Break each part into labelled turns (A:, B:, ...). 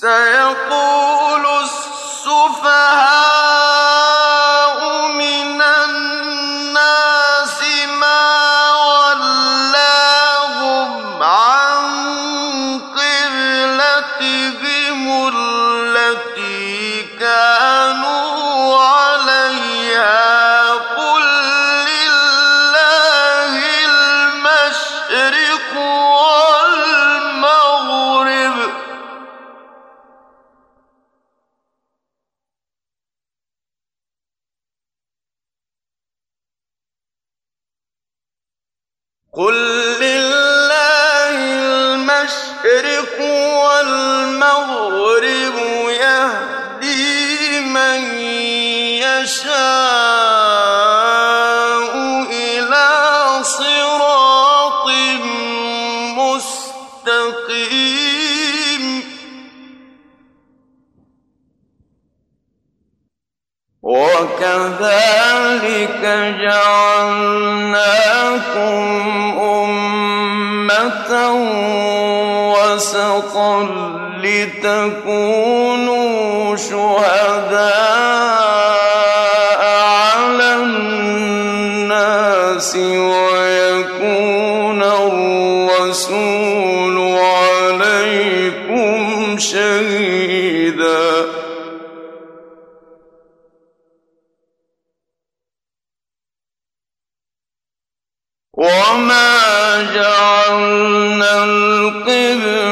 A: سيقول قل لله المشرق وكذلك جعلناكم أمة وسطا لتكونوا شهداء على الناس ويكون الرسول وما جعلنا القبلة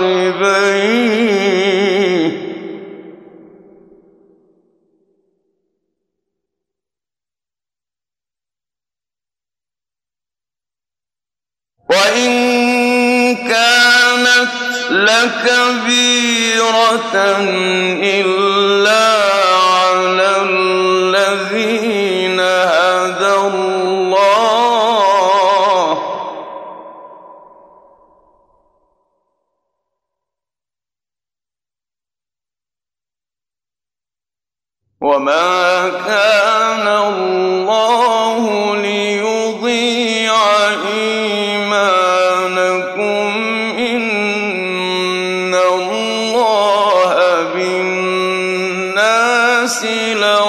A: عقبيه وإن كانت لكبيرة إلا على الذين هدى الله وما كان الله ليضيع إيمانكم إن الله بالناس لرؤوف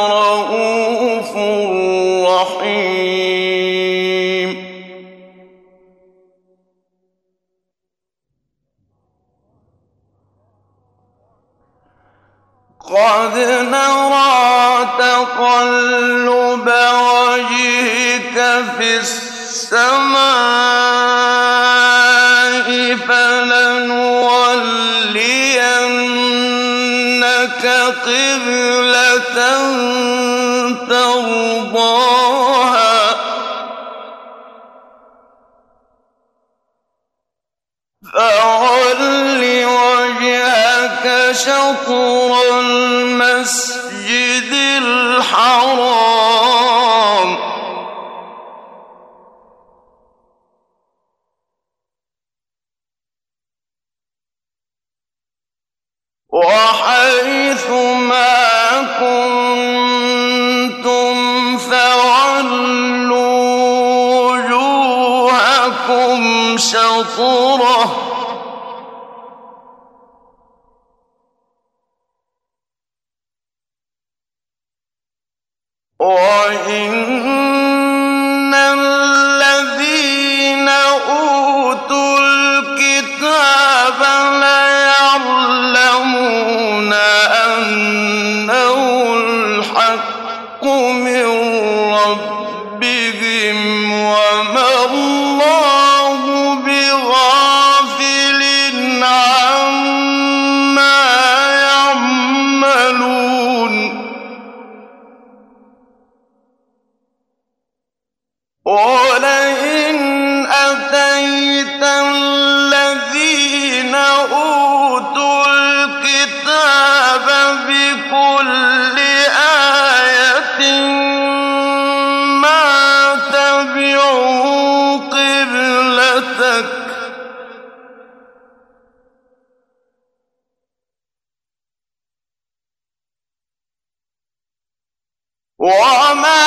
A: قد نرى تقلب وجهك في السماء فلنولينك قبلة ترضاها شطر المسجد الحرام. وحيث ما كنتم فولوا وجوهكم شطره وإن الذين أوتوا الكتاب ليعلمون أنه الحق من ربهم وما الله ولئن أتيت الذين أوتوا الكتاب بكل آية ما تبعوا قبلتك وما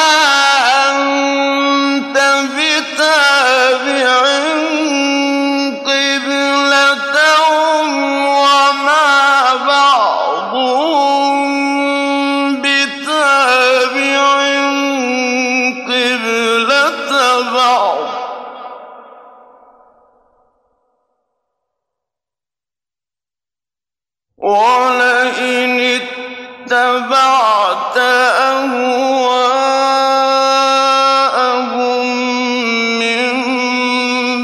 A: ولئن اتبعت أهواءهم من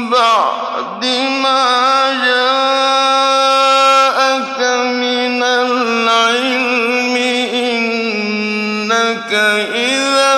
A: بعد ما جاءك من العلم إنك إذا